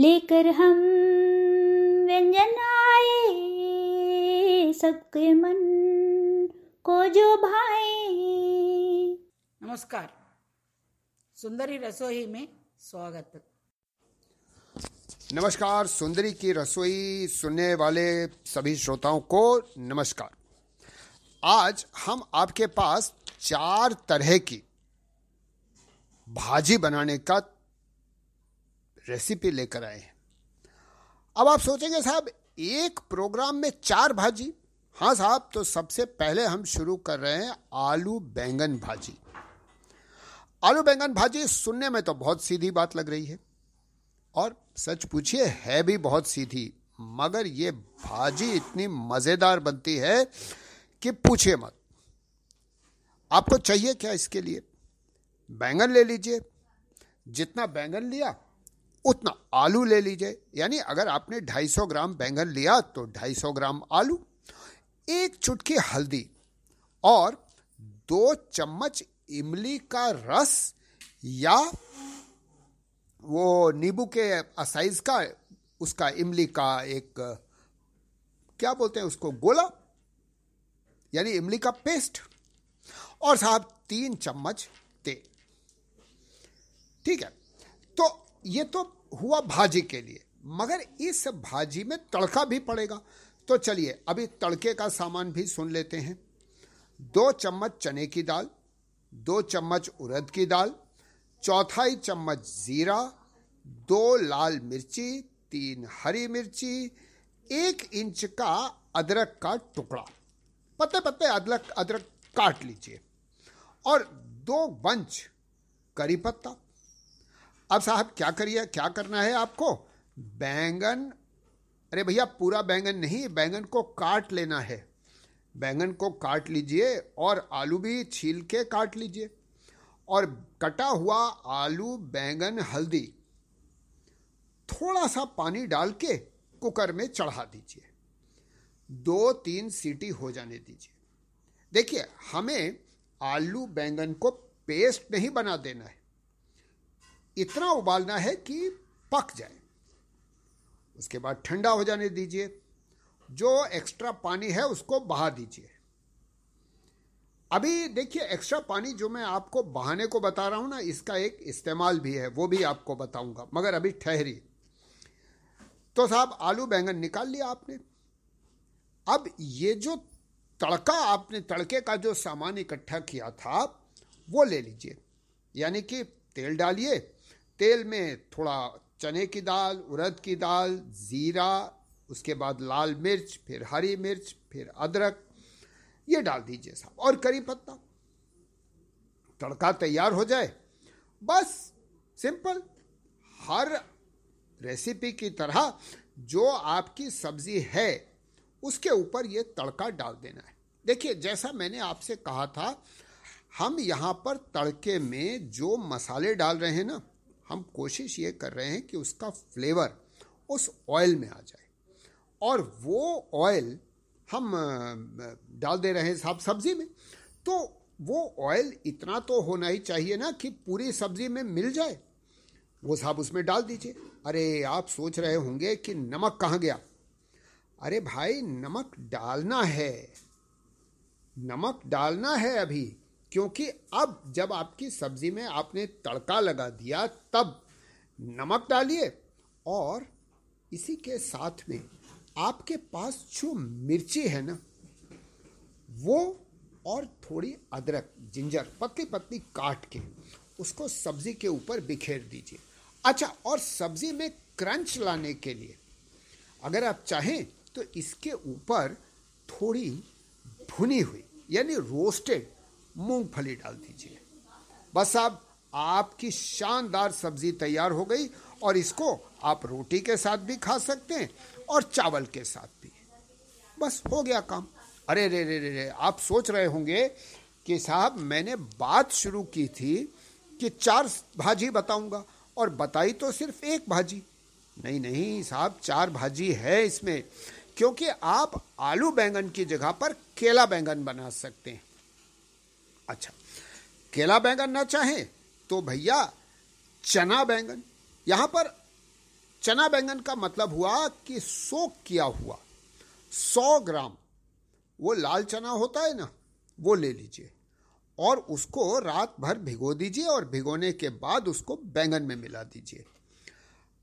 लेकर हम व्यंजन आए। सबके मन को जो भाए। नमस्कार। सुंदरी रसोई में स्वागत। नमस्कार सुंदरी की रसोई सुनने वाले सभी श्रोताओं को नमस्कार। आज हम आपके पास चार तरह की भाजी बनाने का रेसिपी लेकर आए हैं। अब आप सोचेंगे, साहब, एक प्रोग्राम में चार भाजी। हाँ साहब तो सबसे पहले हम शुरू कर रहे हैं आलू बैंगन भाजी। आलू बैंगन भाजी सुनने में तो बहुत सीधी बात लग रही है। और सच पूछिए, है भी बहुत सीधी, मगर ये भाजी इतनी मज़ेदार बनती है कि पूछिए मत। आपको चाहिए क्या इसके लिए? बैंगन ले लीजिए। जितना बैंगन लिया उतना आलू ले लीजिए। यानी अगर आपने 250 ग्राम बैंगन लिया तो 250 ग्राम आलू, एक चुटकी हल्दी और दो चम्मच इमली का रस या वो नींबू के साइज़ का, उसका इमली का एक, क्या बोलते हैं उसको, गोला, यानी इमली का पेस्ट और साहब तीन चम्मच तेल। ठीक है? तो ये तो हुआ भाजी के लिए, मगर इस भाजी में तड़का भी पड़ेगा। तो चलिए, अभी तड़के का सामान भी सुन लेते हैं। दो चम्मच चने की दाल, दो चम्मच उड़द की दाल, चौथाई चम्मच ज़ीरा, दो लाल मिर्ची, तीन हरी मिर्ची, एक इंच का अदरक का टुकड़ा। पत्ते पत्ते अदरक अदरक काट लीजिए। और दो बंच करी पत्ता। अब साहब, क्या करिए, क्या करना है आपको? बैंगन, अरे भैया, पूरा बैंगन नहीं, बैंगन को काट लेना है। बैंगन को काट लीजिए और आलू भी छील के काट लीजिए। और कटा हुआ आलू, बैंगन, हल्दी थोड़ा सा पानी डाल के कुकर में चढ़ा दीजिए। दो तीन सीटी हो जाने दीजिए। देखिए, हमें आलू, बैंगन को पेस्ट नहीं बना देना है। इतना उबालना है कि पक जाए। उसके बाद ठंडा हो जाने दीजिए। जो एक्स्ट्रा पानी है उसको बहा दीजिए। अभी देखिए एक्स्ट्रा पानी जो मैं आपको बहाने को बता रहा हूँ ना, इसका एक इस्तेमाल भी है, वो भी आपको बताऊँगा। मगर अभी ठहरी। तो साहब, आलू बैंगन निकाल लिया आपने। अब ये जो तड़का आपने, तड़के का जो सामान इकट्ठा किया था, वो ले लीजिए। यानी कि तेल डालिए तेल में थोड़ा चने की दाल, उड़द की दाल, ज़ीरा, उसके बाद लाल मिर्च, फिर हरी मिर्च, फिर अदरक, ये डाल दीजिए साहब, और करी पत्ता। तड़का तैयार हो जाए। बस, सिंपल। हर रेसिपी की तरह जो आपकी सब्ज़ी है, उसके ऊपर ये तड़का डाल देना है। देखिए, जैसा मैंने आपसे कहा था, हम यहाँ पर तड़के में जो मसाले डाल रहे हैं ना हम कोशिश ये कर रहे हैं कि उसका फ्लेवर उस ऑयल में आ जाए। और वो ऑयल हम डाल दे रहे हैं साफ़ सब्ज़ी में तो वो ऑयल इतना तो होना ही चाहिए ना कि पूरी सब्ज़ी में मिल जाए। वो साहब उसमें डाल दीजिए। अरे, आप सोच रहे होंगे कि नमक कहाँ गया? अरे भाई, नमक डालना है। नमक डालना है अभी। क्योंकि अब जब आपकी सब्ज़ी में आपने तड़का लगा दिया, तब नमक डालिए और इसी के साथ में आपके पास जो मिर्ची है ना, वो और थोड़ी अदरक, जिंजर पतली पतली काट के उसको सब्ज़ी के ऊपर बिखेर दीजिए। अच्छा और सब्ज़ी में क्रंच लाने के लिए अगर आप चाहें तो इसके ऊपर थोड़ी भुनी हुई, यानी रोस्टेड मूंगफली डाल दीजिए। बस अब आपकी शानदार सब्ज़ी तैयार हो गई और इसको आप रोटी के साथ भी खा सकते हैं और चावल के साथ भी। बस हो गया काम। अरे, रे रे रे रे, आप सोच रहे होंगे कि साहब, मैंने बात शुरू की थी कि चार भाजी बताऊँगा और बताई तो सिर्फ़ एक भाजी। नहीं नहीं साहब, चार भाजी है इसमें, क्योंकि आप आलू बैंगन की जगह पर केला बैंगन बना सकते हैं। अच्छा केला बैंगन ना चाहे तो भैया चना बैंगन। यहाँ पर चना बैंगन का मतलब हुआ कि सोक किया हुआ सौ ग्राम। वो लाल चना होता है ना, वो ले लीजिए और उसको रात भर भिगो दीजिए और भिगोने के बाद उसको बैंगन में मिला दीजिए।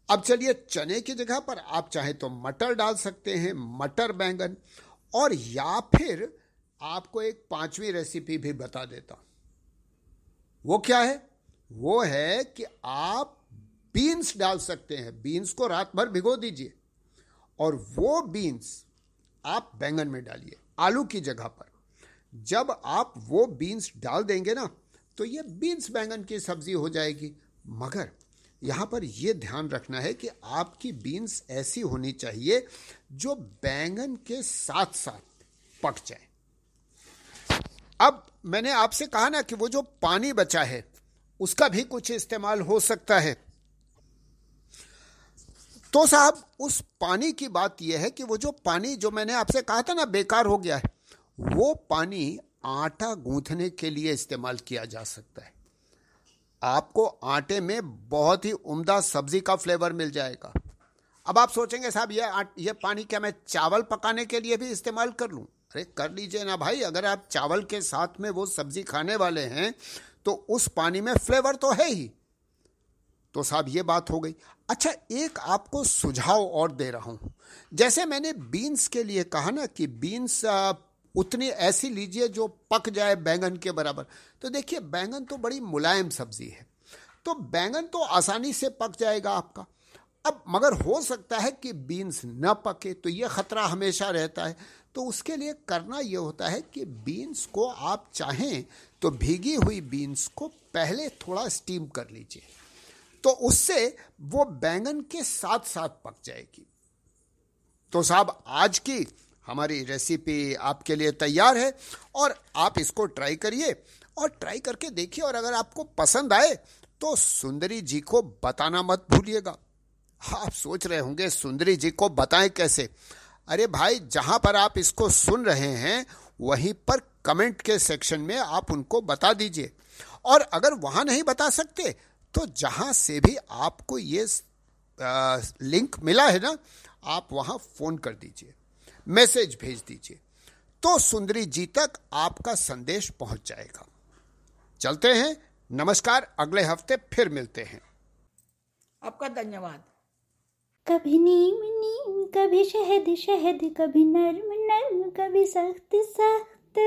अब चलिए चने की जगह पर आप चाहे तो मटर डाल सकते हैं, मटर बैंगन और या फिर आपको एक पांचवी रेसिपी भी बता देता हूँ। वो क्या है? वो है कि आप बीन्स डाल सकते हैं। बीन्स को रात भर भिगो दीजिए और वो बीन्स आप बैंगन में डालिए, आलू की जगह पर। जब आप वो बीन्स डाल देंगे ना तो ये बीन्स बैंगन की सब्ज़ी हो जाएगी। मगर यहाँ पर यह ध्यान रखना है कि आपकी बीन्स ऐसी होनी चाहिए जो बैंगन के साथ साथ पक जाए। अब मैंने आपसे कहा ना कि वो जो पानी बचा है, उसका भी कुछ इस्तेमाल हो सकता है। तो साहब, उस पानी की बात यह है कि वो जो पानी जो मैंने आपसे कहा था ना बेकार हो गया है, वो पानी आटा गूंथने के लिए इस्तेमाल किया जा सकता है। आपको आटे में बहुत ही उम्दा सब्ज़ी का फ्लेवर मिल जाएगा। अब आप सोचेंगे साहब, ये ये पानी क्या मैं चावल पकाने के लिए भी इस्तेमाल कर लूँ? अरे, कर लीजिए ना भाई, अगर आप चावल के साथ में वो सब्ज़ी खाने वाले हैं तो उस पानी में फ्लेवर तो है ही। तो साहब, ये बात हो गई। अच्छा एक आपको सुझाव और दे रहा हूँ। जैसे मैंने बीन्स के लिए कहा ना कि बीन्स उतनी ऐसी लीजिए जो पक जाए बैंगन के बराबर। तो देखिए, बैंगन तो बड़ी मुलायम सब्ज़ी है। तो बैंगन तो आसानी से पक जाएगा आपका। अब मगर हो सकता है कि बीन्स न पके तो ये खतरा हमेशा रहता है। तो उसके लिए करना ये होता है कि बीन्स को आप चाहें तो भीगी हुई बीन्स को पहले थोड़ा स्टीम कर लीजिए। तो उससे वो बैंगन के साथ साथ पक जाएगी। तो साहब, आज की हमारी रेसिपी आपके लिए तैयार है और आप इसको ट्राई करिए और ट्राई करके देखिए और अगर आपको पसंद आए तो सुंदरी जी को बताना मत भूलिएगा। आप सोच रहे होंगे सुंदरी जी को बताएँ कैसे? अरे भाई जहाँ पर आप इसको सुन रहे हैं वहीं पर कमेंट के सेक्शन में आप उनको बता दीजिए। और अगर वहाँ नहीं बता सकते तो जहाँ से भी आपको ये आ, लिंक मिला है ना आप वहाँ फ़ोन कर दीजिए मैसेज भेज दीजिए तो सुंदरी जी तक आपका संदेश पहुँच जाएगा। चलते हैं नमस्कार अगले हफ़्ते फिर मिलते हैं। आपका धन्यवाद। कभी नीम नीम कभी शहद शहद कभी नर्म नर्म कभी सख्त सख्त।